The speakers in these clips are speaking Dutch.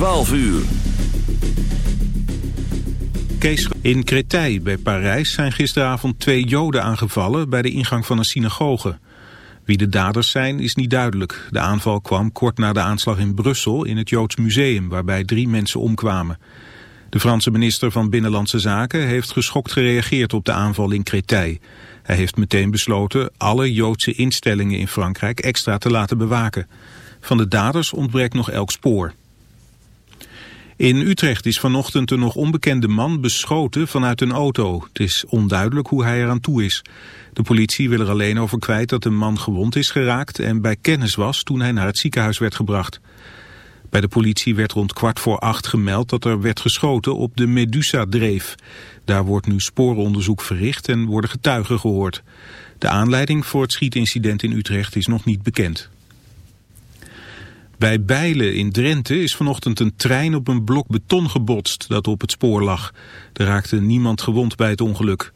12 uur. In Créteil bij Parijs zijn gisteravond twee joden aangevallen bij de ingang van een synagoge. Wie de daders zijn is niet duidelijk. De aanval kwam kort na de aanslag in Brussel in het Joods Museum waarbij drie mensen omkwamen. De Franse minister van Binnenlandse Zaken heeft geschokt gereageerd op de aanval in Créteil. Hij heeft meteen besloten alle Joodse instellingen in Frankrijk extra te laten bewaken. Van de daders ontbreekt nog elk spoor. In Utrecht is vanochtend een nog onbekende man beschoten vanuit een auto. Het is onduidelijk hoe hij eraan toe is. De politie wil er alleen over kwijt dat de man gewond is geraakt en bij kennis was toen hij naar het ziekenhuis werd gebracht. Bij de politie werd rond kwart voor acht gemeld dat er werd geschoten op de Medusa-dreef. Daar wordt nu sporenonderzoek verricht en worden getuigen gehoord. De aanleiding voor het schietincident in Utrecht is nog niet bekend. Bij Bijlen in Drenthe is vanochtend een trein op een blok beton gebotst dat op het spoor lag. Er raakte niemand gewond bij het ongeluk.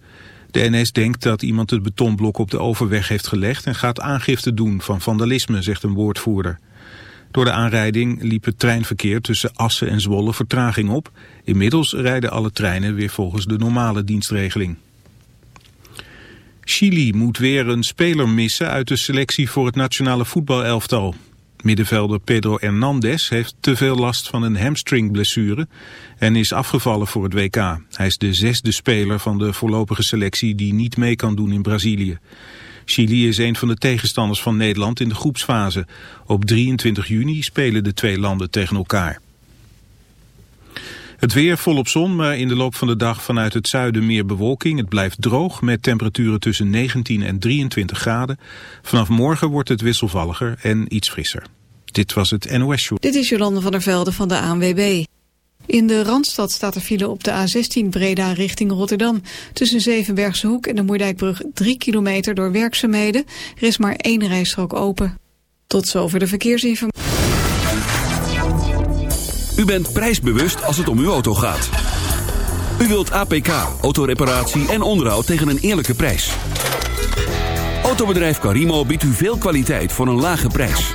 De NS denkt dat iemand het betonblok op de overweg heeft gelegd en gaat aangifte doen van vandalisme, zegt een woordvoerder. Door de aanrijding liep het treinverkeer tussen Assen en Zwolle vertraging op. Inmiddels rijden alle treinen weer volgens de normale dienstregeling. Chili moet weer een speler missen uit de selectie voor het nationale voetbalelftal. Middenvelder Pedro Hernandez heeft te veel last van een hamstringblessure en is afgevallen voor het WK. Hij is de zesde speler van de voorlopige selectie die niet mee kan doen in Brazilië. Chili is een van de tegenstanders van Nederland in de groepsfase. Op 23 juni spelen de twee landen tegen elkaar. Het weer volop zon, maar in de loop van de dag vanuit het zuiden meer bewolking. Het blijft droog met temperaturen tussen 19 en 23 graden. Vanaf morgen wordt het wisselvalliger en iets frisser. Dit was het NOS Show. Dit is Jolande van der Velde van de ANWB. In de Randstad staat er file op de A16 Breda richting Rotterdam. Tussen Zevenbergse Hoek en de Moerdijkbrug 3 kilometer door werkzaamheden. Er is maar één rijstrook open. Tot zover de verkeersinformatie. U bent prijsbewust als het om uw auto gaat. U wilt APK, autoreparatie en onderhoud tegen een eerlijke prijs. Autobedrijf Carimo biedt u veel kwaliteit voor een lage prijs.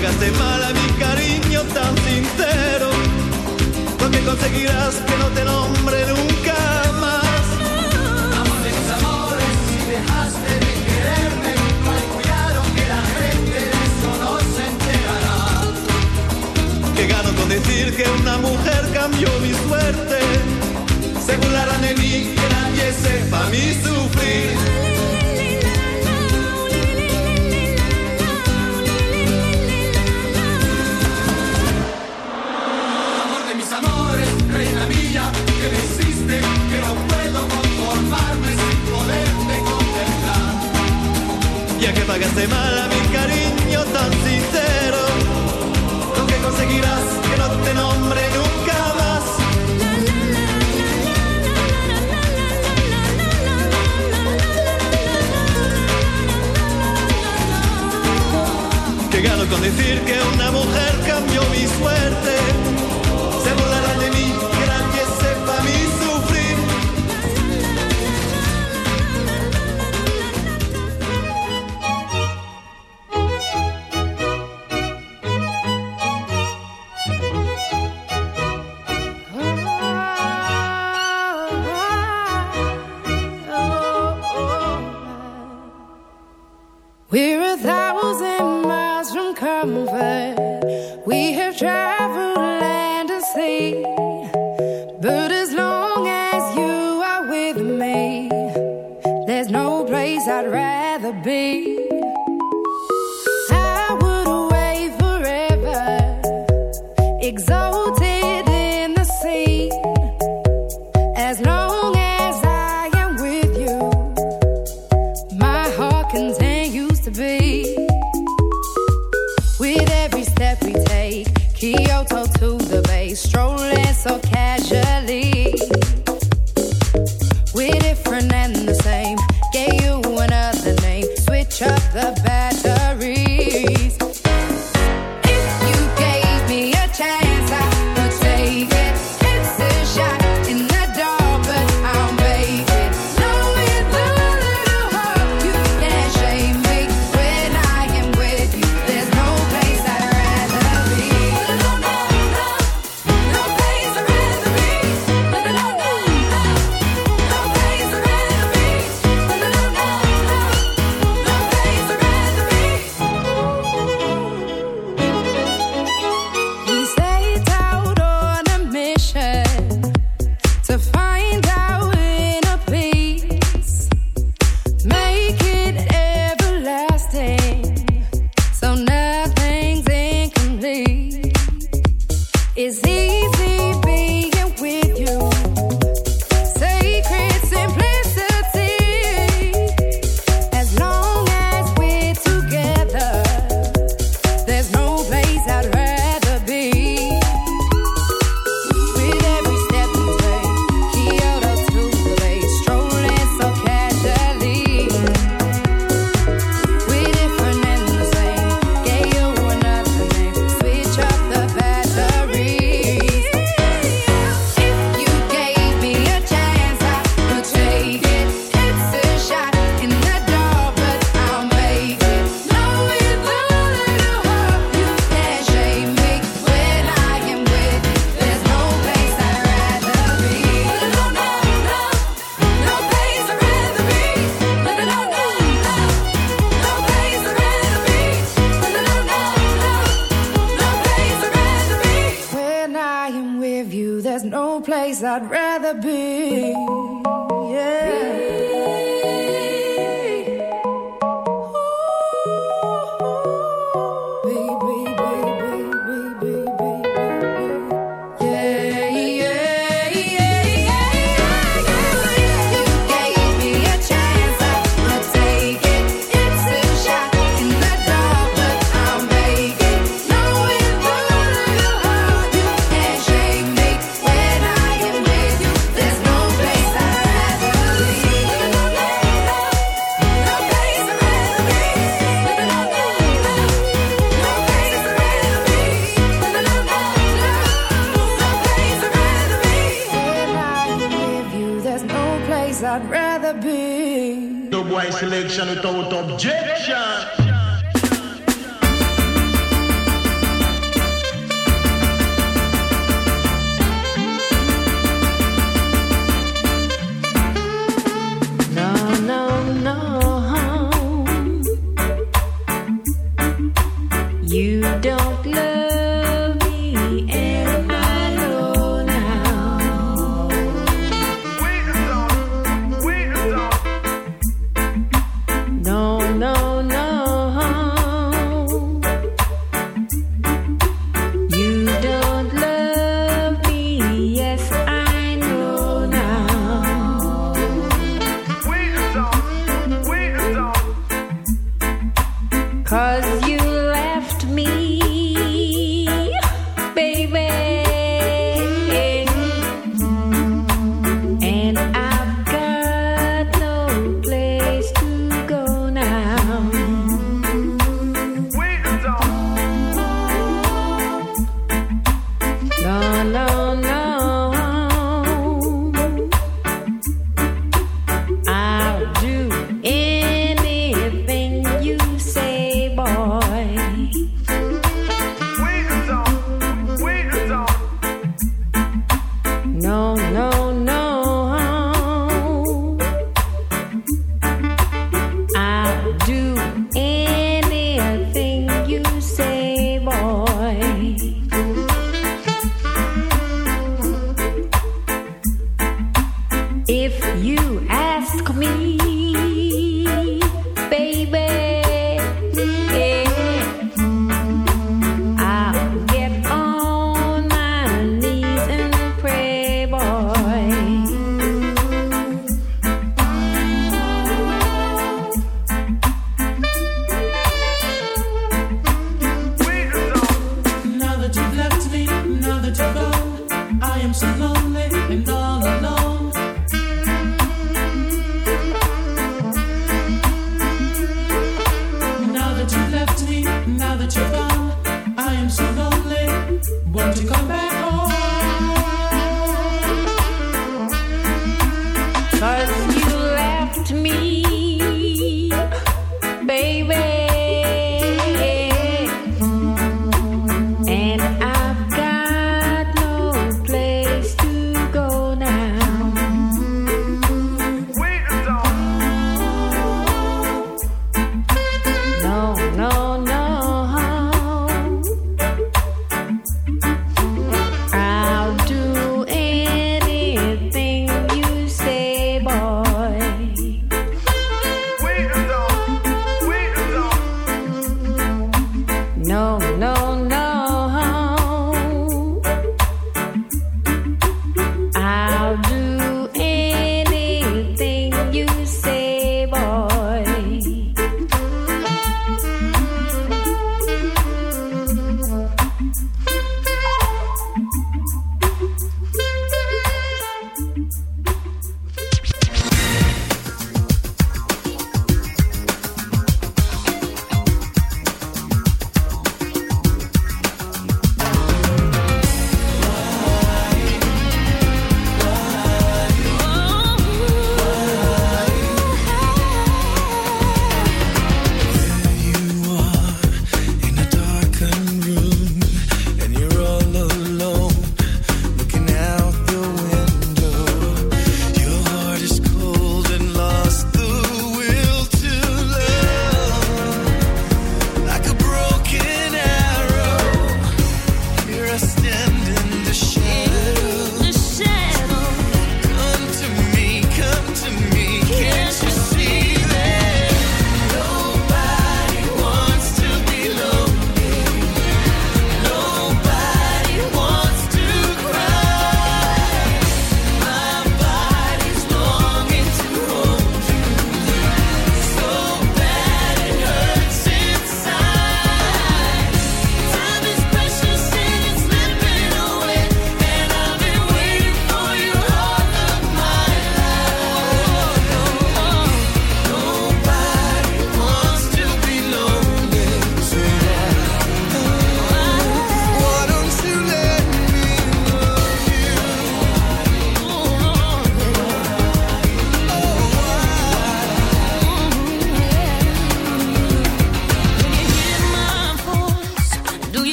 Pagaste mal a mi cariño tan sincero, lo que conseguirás que no te nombre nunca más. Amor de mis amores, si dejaste de quererme, no hay cuidado que la gente de eso no se enterará. Que gano con decir que una mujer cambió mi suerte. Se burlarán de mí, que nadie sepa mi sufrir. Amor de mis amores, reina mía, que me hiciste, que no puedo conformarme sin poderte contemplar. Ya que pagaste mal a mi cariño tan sincero, lo que conseguirás que no te nombre nation without object.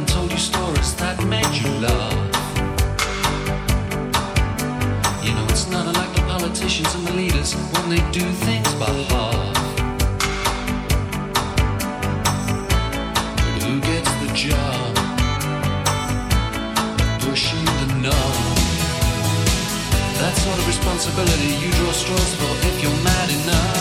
and told you stories that made you laugh. You know, it's not unlike the politicians and the leaders when they do things by half. Who gets the job? Pushing the knob. That sort of responsibility you draw straws for if you're mad enough.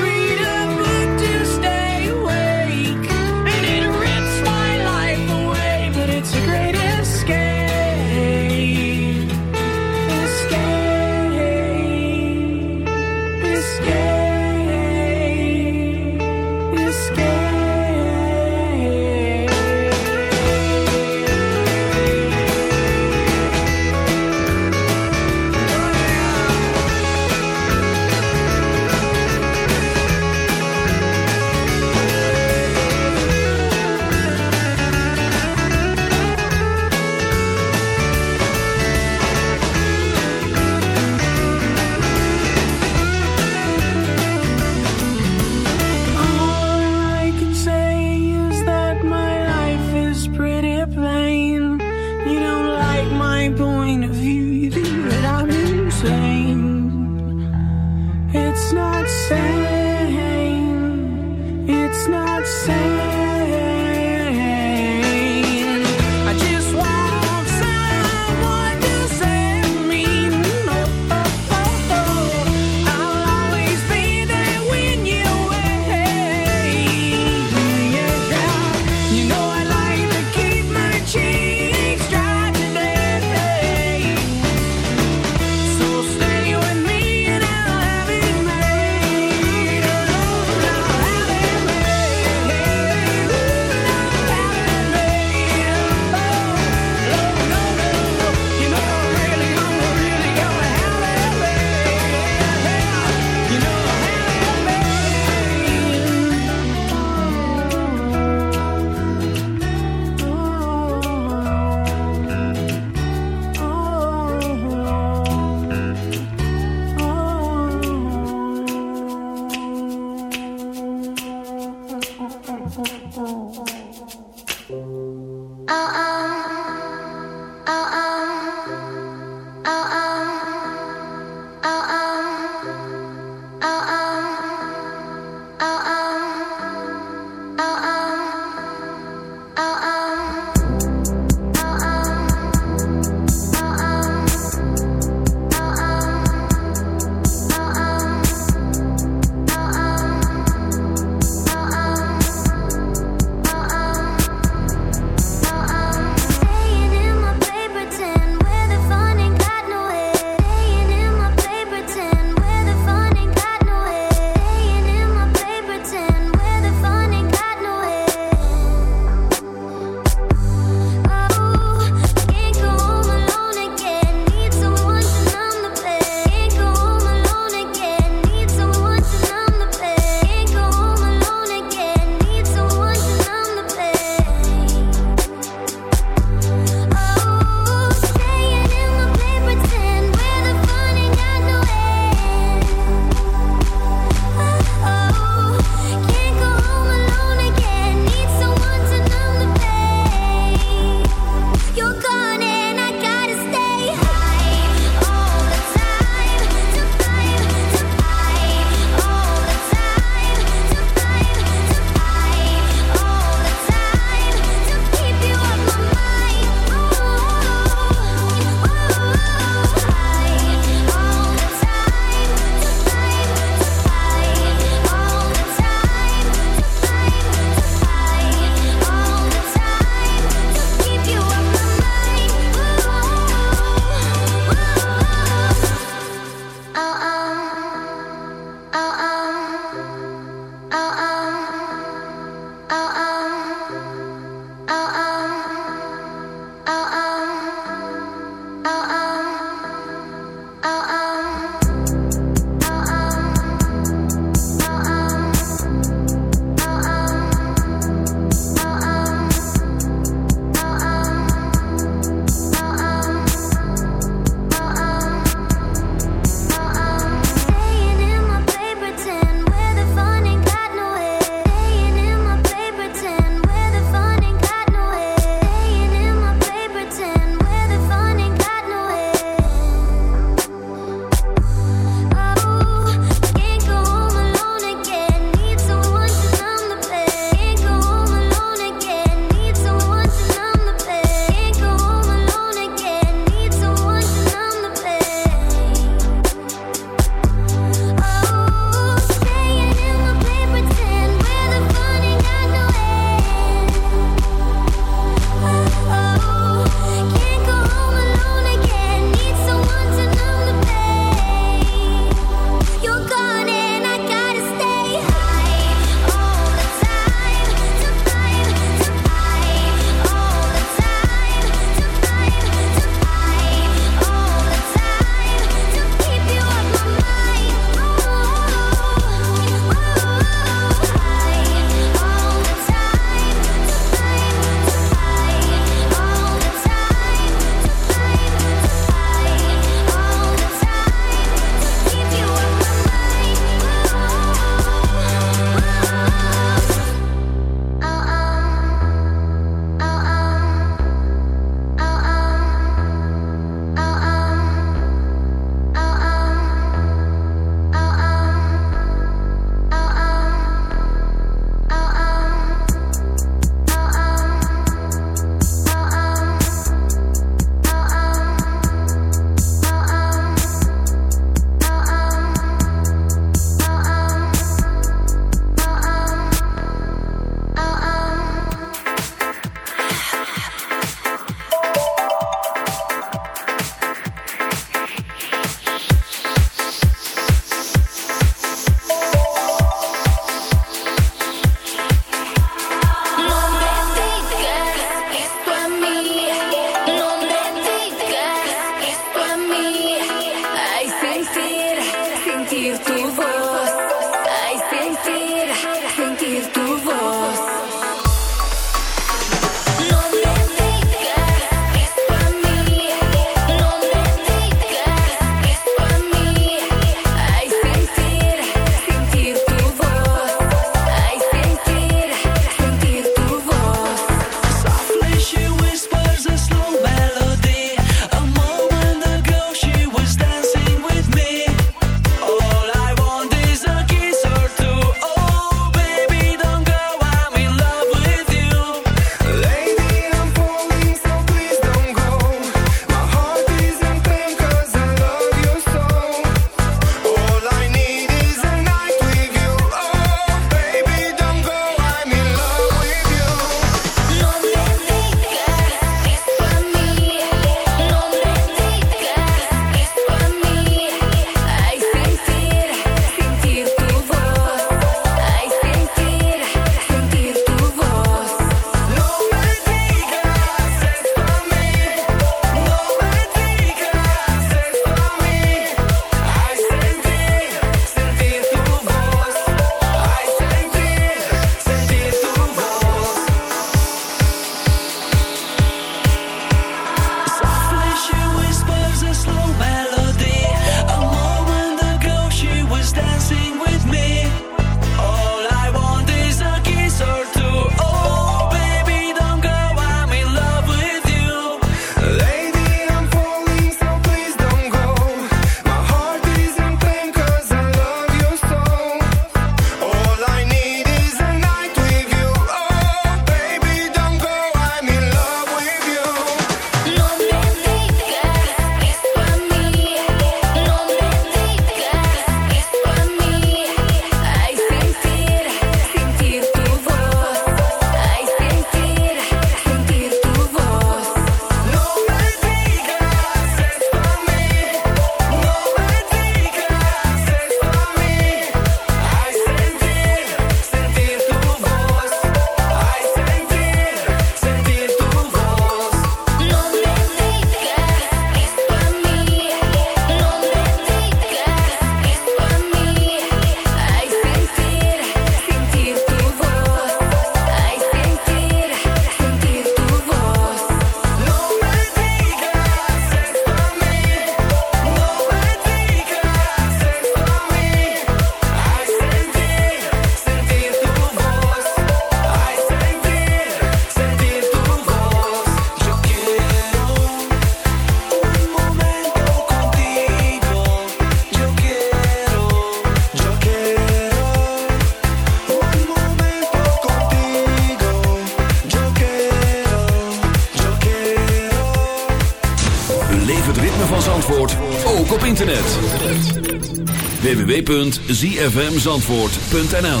www.zfmzandvoort.nl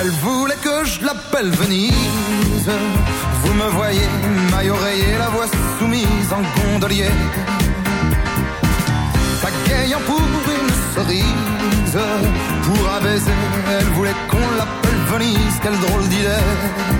Elle voulait que je l'appelle Venise. Vous me voyez, maille oreiller, la voix soumise en gondolier. Pagayant pour une cerise, pour un baiser, elle voulait qu'on l'appelle Venise. Quelle drôle d'idée!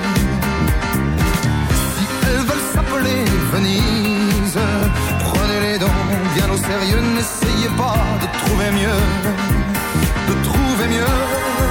sérieux, n'essayez pas de trouver mieux, de trouver mieux.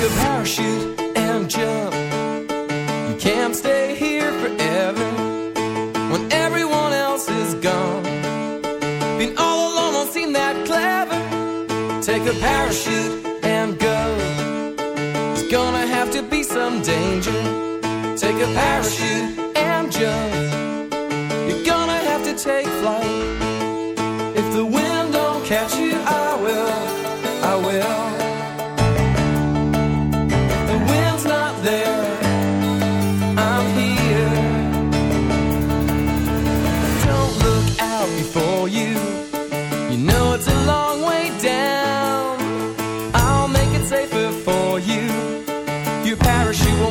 your parachute and jump. You can't stay here forever when everyone else is gone. being all alone, won't seem that clever. Take a parachute and go. It's gonna have to be some danger. Take a parachute and jump.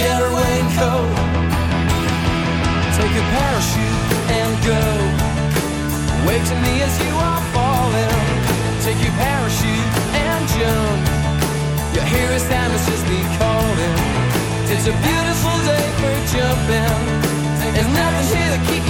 get a raincoat. Take a parachute and go. Wait to me as you are falling. Take your parachute and jump. Your hero time is just been calling. It's a beautiful day for jumping. There's nothing here to keep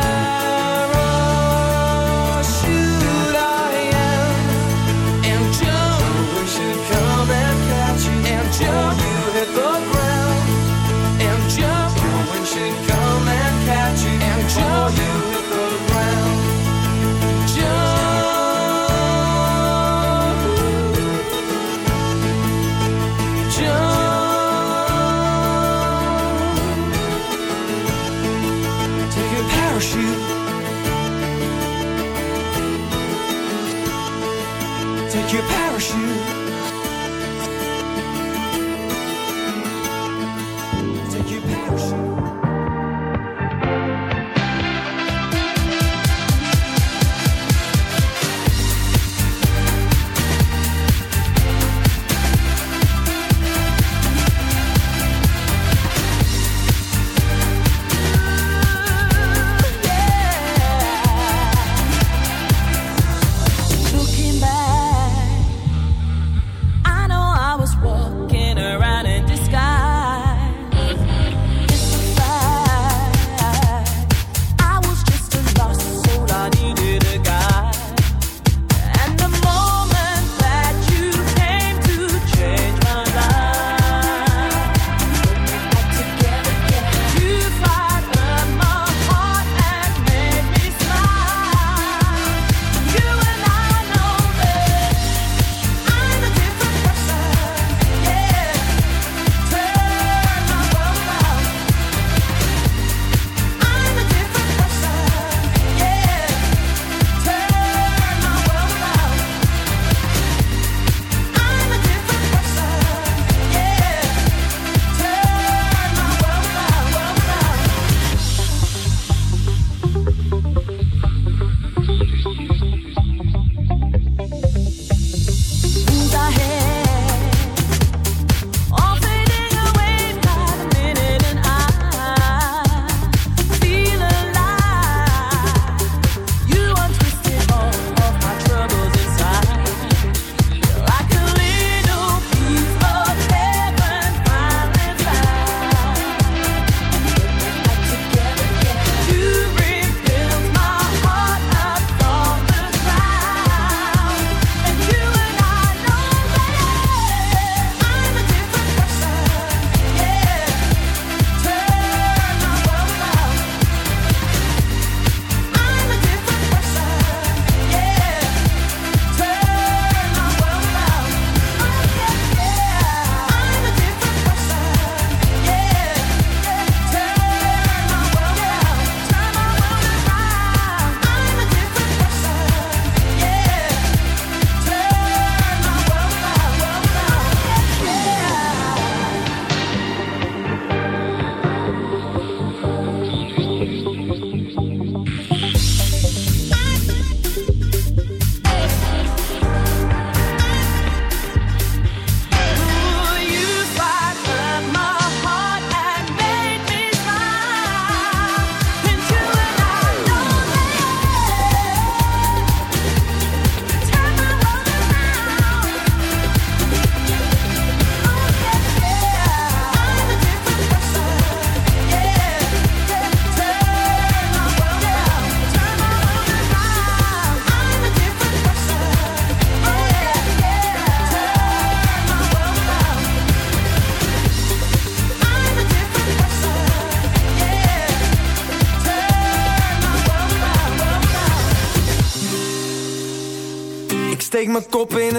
your parachute.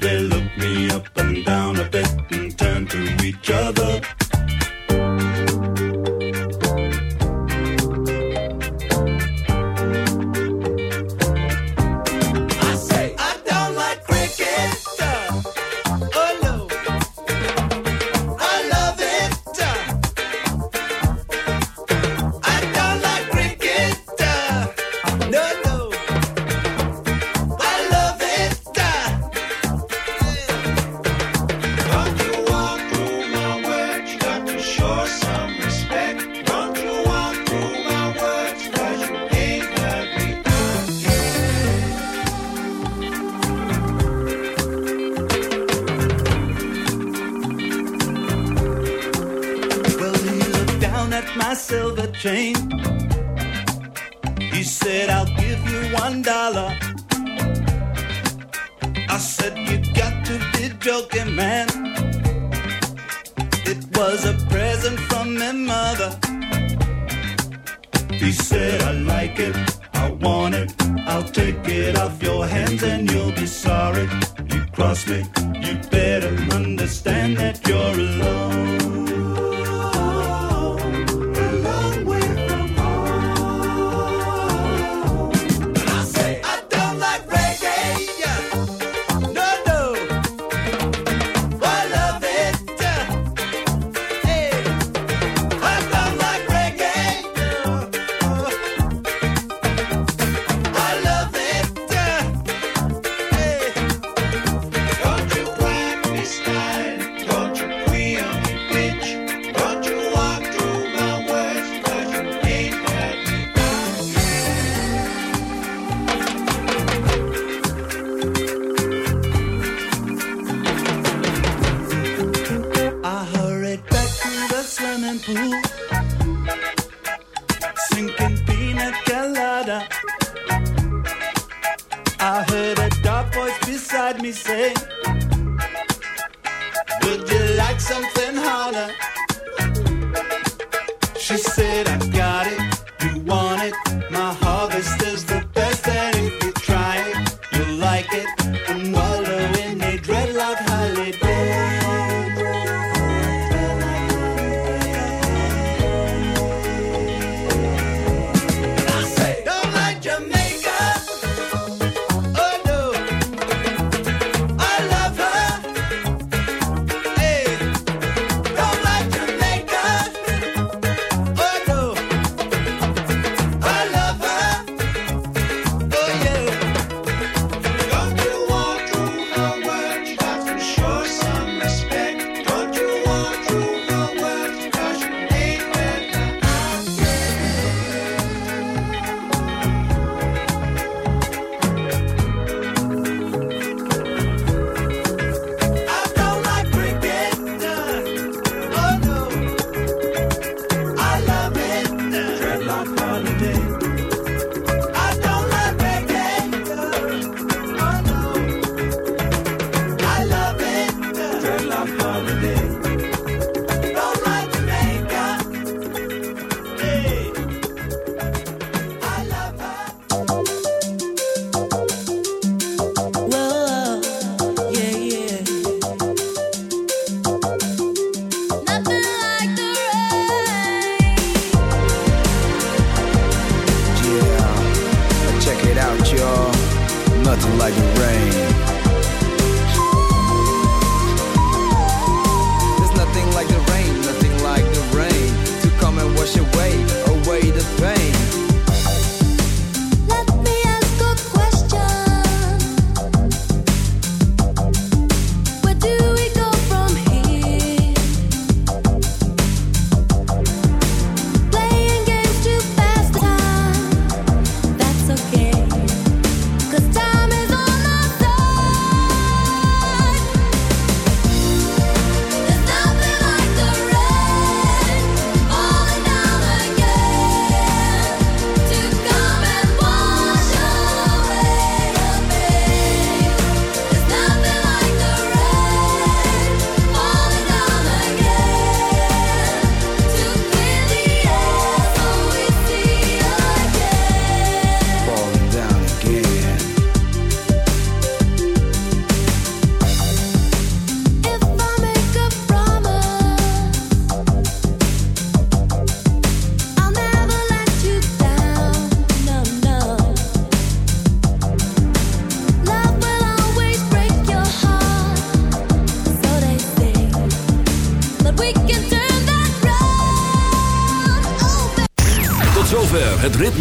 They looked me up and down a bit and turned to each other.